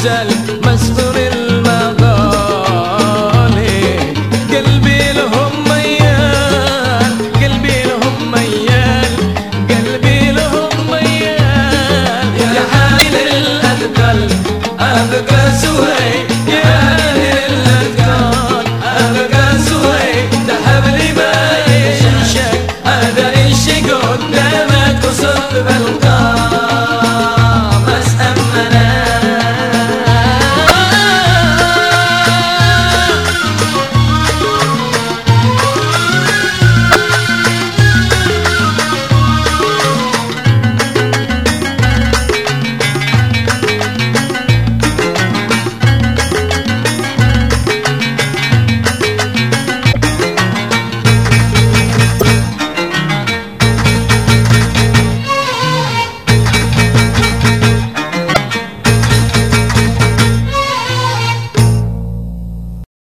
الرجال مسطور المقالي قلبي لهم ميال قلبي لهم ميال قلبي لهم ميال. يا